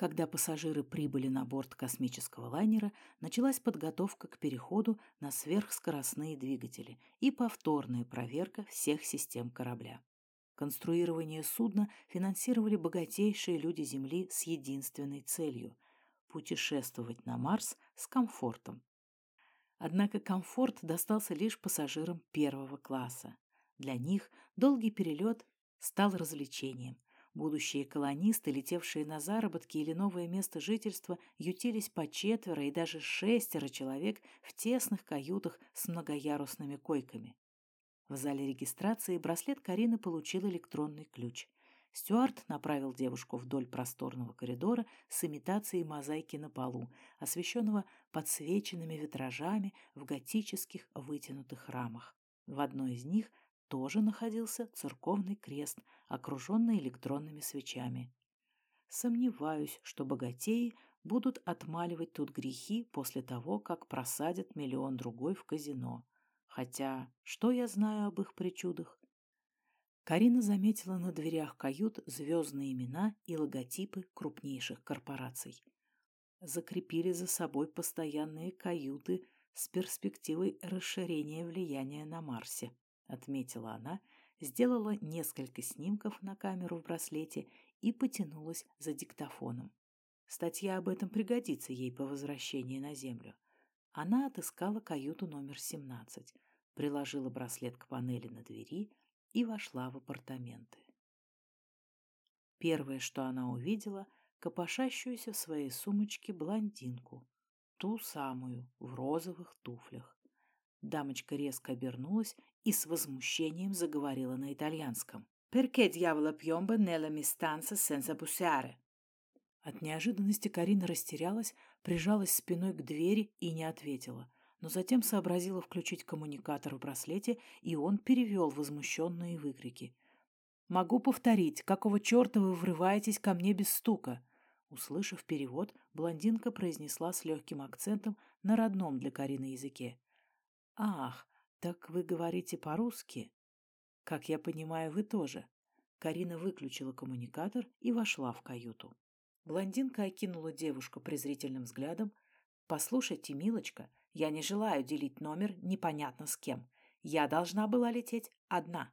Когда пассажиры прибыли на борт космического лайнера, началась подготовка к переходу на сверхскоростные двигатели и повторная проверка всех систем корабля. Конструирование судна финансировали богатейшие люди Земли с единственной целью – путешествовать на Марс с комфортом. Однако комфорт достался лишь пассажирам первого класса. Для них долгий перелет стал развлечением – Будущие колонисты, летевшие на заработки или новое место жительства, ютились по четверо и даже шестеро человек в тесных каютах с многоярусными койками. В зале регистрации браслет Карины получил электронный ключ. Стюарт направил девушку вдоль просторного коридора с имитацией мозаики на полу, освещенного подсвеченными витражами в готических вытянутых рамах. В одной из них тоже находился церковный крест, окруженный электронными свечами. Сомневаюсь, что богатеи будут отмаливать тут грехи после того, как просадят миллион другой в казино. Хотя, что я знаю об их причудах? Карина заметила на дверях кают звездные имена и логотипы крупнейших корпораций. Закрепили за собой постоянные каюты с перспективой расширения влияния на Марсе отметила она, сделала несколько снимков на камеру в браслете и потянулась за диктофоном. Статья об этом пригодится ей по возвращении на Землю. Она отыскала каюту номер 17, приложила браслет к панели на двери и вошла в апартаменты. Первое, что она увидела, копошащуюся в своей сумочке блондинку, ту самую, в розовых туфлях. Дамочка резко обернулась и с возмущением заговорила на итальянском. «Perché diavolo piomba nella mia stanza senza bussare?» От неожиданности Карина растерялась, прижалась спиной к двери и не ответила, но затем сообразила включить коммуникатор в браслете, и он перевел возмущенные выкрики. «Могу повторить, какого черта вы врываетесь ко мне без стука?» Услышав перевод, блондинка произнесла с легким акцентом на родном для Карины языке. «Ах, так вы говорите по-русски?» «Как я понимаю, вы тоже». Карина выключила коммуникатор и вошла в каюту. Блондинка окинула девушку презрительным взглядом. «Послушайте, милочка, я не желаю делить номер непонятно с кем. Я должна была лететь одна».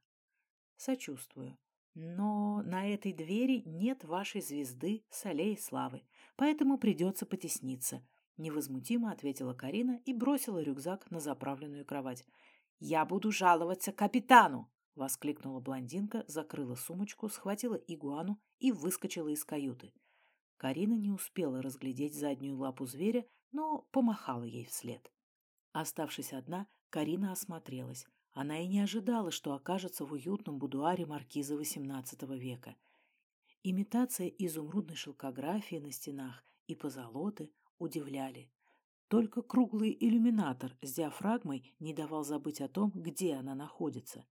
«Сочувствую. Но на этой двери нет вашей звезды с аллеей славы, поэтому придется потесниться. Невозмутимо ответила Карина и бросила рюкзак на заправленную кровать. «Я буду жаловаться капитану!» — воскликнула блондинка, закрыла сумочку, схватила игуану и выскочила из каюты. Карина не успела разглядеть заднюю лапу зверя, но помахала ей вслед. Оставшись одна, Карина осмотрелась. Она и не ожидала, что окажется в уютном будуаре маркиза XVIII века. Имитация изумрудной шелкографии на стенах и позолоты, удивляли. Только круглый иллюминатор с диафрагмой не давал забыть о том, где она находится.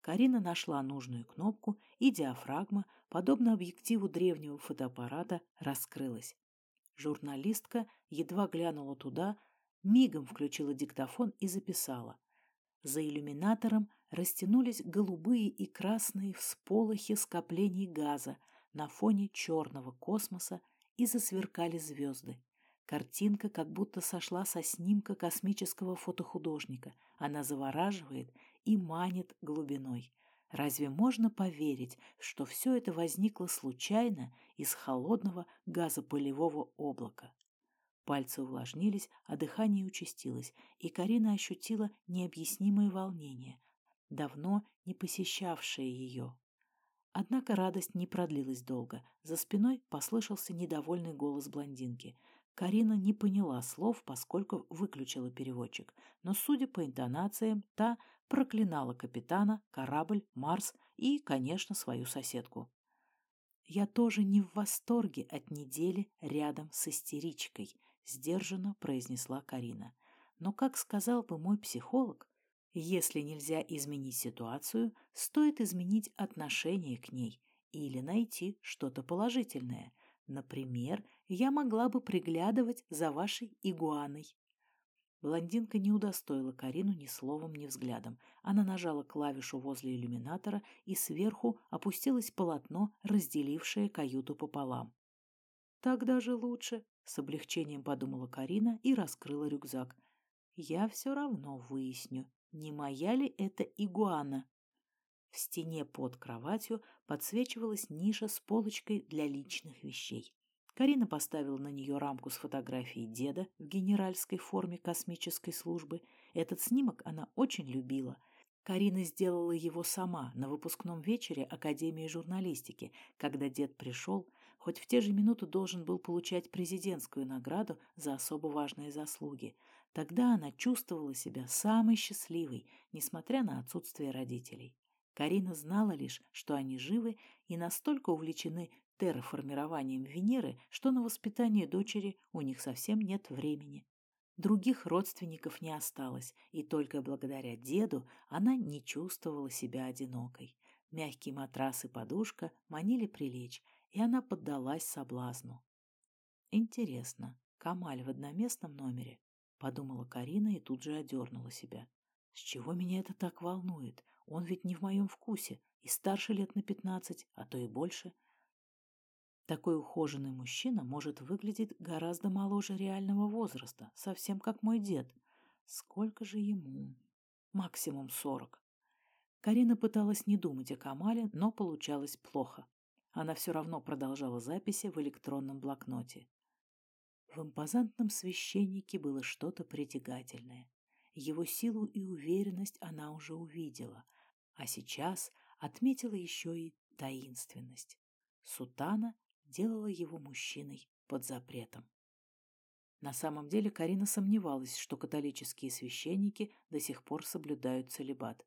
Карина нашла нужную кнопку, и диафрагма, подобно объективу древнего фотоаппарата, раскрылась. Журналистка едва глянула туда, мигом включила диктофон и записала. За иллюминатором растянулись голубые и красные всполохи скоплений газа на фоне черного космоса и засверкали звезды. Картинка как будто сошла со снимка космического фотохудожника. Она завораживает и манит глубиной. Разве можно поверить, что все это возникло случайно из холодного газопылевого облака? Пальцы увлажнились, а дыхание участилось, и Карина ощутила необъяснимое волнение, давно не посещавшее ее. Однако радость не продлилась долго. За спиной послышался недовольный голос блондинки. Карина не поняла слов, поскольку выключила переводчик, но, судя по интонациям, та проклинала капитана, корабль, Марс и, конечно, свою соседку. «Я тоже не в восторге от недели рядом с истеричкой», — сдержанно произнесла Карина. «Но, как сказал бы мой психолог, если нельзя изменить ситуацию, стоит изменить отношение к ней или найти что-то положительное. Например, я могла бы приглядывать за вашей игуаной. Блондинка не удостоила Карину ни словом, ни взглядом. Она нажала клавишу возле иллюминатора, и сверху опустилось полотно, разделившее каюту пополам. так даже лучше, с облегчением подумала Карина и раскрыла рюкзак. Я все равно выясню, не моя ли это игуана. В стене под кроватью подсвечивалась ниша с полочкой для личных вещей. Карина поставила на нее рамку с фотографией деда в генеральской форме космической службы. Этот снимок она очень любила. Карина сделала его сама на выпускном вечере Академии журналистики, когда дед пришел, хоть в те же минуты должен был получать президентскую награду за особо важные заслуги. Тогда она чувствовала себя самой счастливой, несмотря на отсутствие родителей. Карина знала лишь, что они живы и настолько увлечены терраформированием Венеры, что на воспитание дочери у них совсем нет времени. Других родственников не осталось, и только благодаря деду она не чувствовала себя одинокой. Мягкий матрас и подушка манили прилечь, и она поддалась соблазну. «Интересно, Камаль в одноместном номере?» — подумала Карина и тут же одернула себя. «С чего меня это так волнует? Он ведь не в моем вкусе, и старше лет на пятнадцать, а то и больше». Такой ухоженный мужчина может выглядеть гораздо моложе реального возраста, совсем как мой дед. Сколько же ему? Максимум сорок. Карина пыталась не думать о Камале, но получалось плохо. Она все равно продолжала записи в электронном блокноте. В импозантном священнике было что-то притягательное. Его силу и уверенность она уже увидела, а сейчас отметила еще и таинственность. Сутана делала его мужчиной под запретом. На самом деле Карина сомневалась, что католические священники до сих пор соблюдают целебат.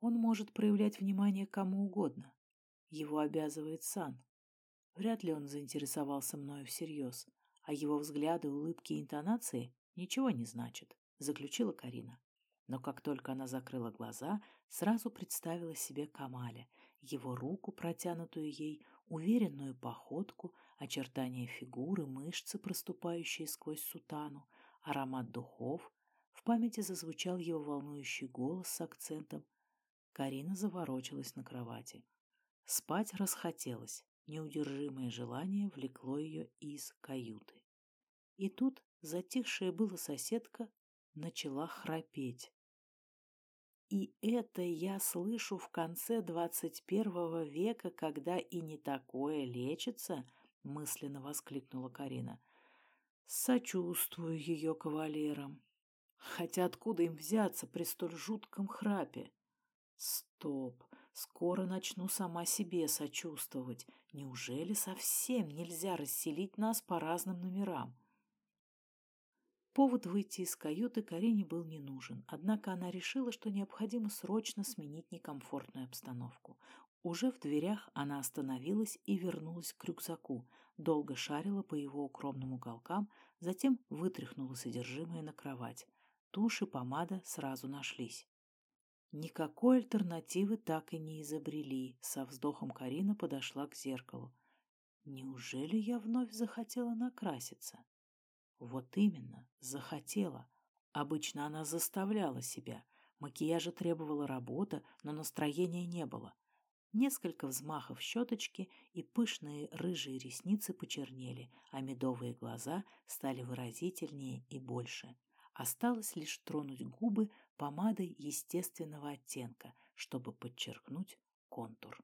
Он может проявлять внимание кому угодно. Его обязывает сан. Вряд ли он заинтересовался мною всерьез, а его взгляды, улыбки и интонации ничего не значат, заключила Карина. Но как только она закрыла глаза, сразу представила себе Камаля, его руку, протянутую ей, уверенную походку, очертания фигуры, мышцы, проступающие сквозь сутану, аромат духов. В памяти зазвучал его волнующий голос с акцентом. Карина заворочилась на кровати. Спать расхотелось, неудержимое желание влекло ее из каюты. И тут затихшая была соседка начала храпеть. И это я слышу в конце двадцать первого века, когда и не такое лечится, мысленно воскликнула Карина. Сочувствую ее кавалерам. Хотя откуда им взяться при столь жутком храпе? Стоп, скоро начну сама себе сочувствовать. Неужели совсем нельзя расселить нас по разным номерам? Повод выйти из каюты Карине был не нужен, однако она решила, что необходимо срочно сменить некомфортную обстановку. Уже в дверях она остановилась и вернулась к рюкзаку, долго шарила по его укромным уголкам, затем вытряхнула содержимое на кровать. Тушь и помада сразу нашлись. Никакой альтернативы так и не изобрели. Со вздохом Карина подошла к зеркалу. Неужели я вновь захотела накраситься? Вот именно, захотела. Обычно она заставляла себя. Макияжа требовала работа, но настроения не было. Несколько взмахов щеточки, и пышные рыжие ресницы почернели, а медовые глаза стали выразительнее и больше. Осталось лишь тронуть губы помадой естественного оттенка, чтобы подчеркнуть контур.